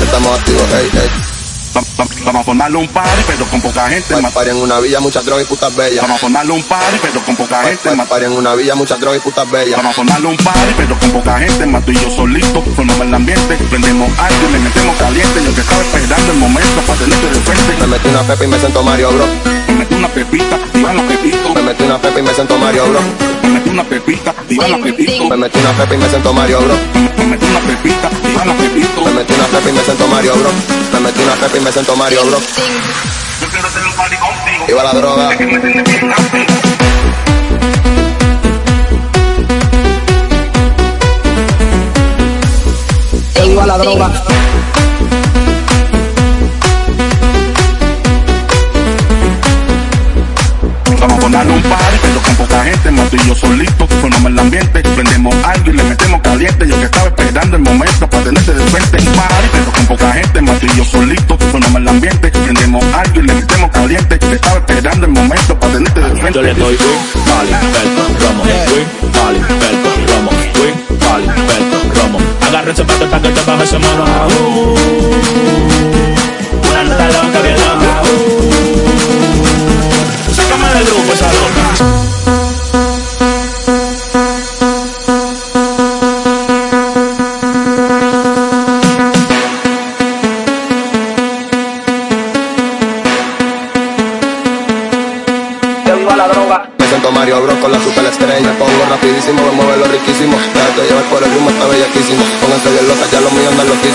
estamos activos, ey, ey. Vamos a formarle un party, pero con poca gente. Más party en una villa, muchas drogas y putas bellas. Vamos a formarle un party, pero con poca gente. Más party en una villa, muchas drogas y putas bellas. Vamos a formarle un party, pero con poca gente. Más tú y yo solito, formamos el ambiente. Prendemos algo y le metemos caliente. Yo que estaba esperando el momento para tenerte de frente. Me metí una pepa y me siento Mario, bro. Me metí una pepita, y van los pepitos. Me metí una pepa y me siento Mario, bro. Me metí una pepita, y van los pepitos. Me metí una pepa y me siento Mario, bro. Me metí una pepita, y van los pepitos. Me metí una pepa y me siento Mario, bro. Me metí una pepa y me siento Mario, bro. Yo quiero hacer un party contigo. Iba la droga. Contigo. Iba la droga. Vamos formarle un party, con poca gente, más tú y yo solito, formamos el ambiente, prendemos algo y le metemos caliente, yo que estaba esperando el momento para tenerte de frente, un party, con poca gente, más tú y yo solito, formamos el ambiente, prendemos algo y le metemos caliente, yo que estaba esperando el momento para tenerte de frente. Yo le doy win, vale, pelto, romo, win, vale, Me siento Mario, bro, con la super estrella. Me pongo rapidísimo, me mueve lo riquísimo. Déjate llevar por el ritmo, está bellaquísimo. Pónganse bien locas, ya los míos andan loquísimos.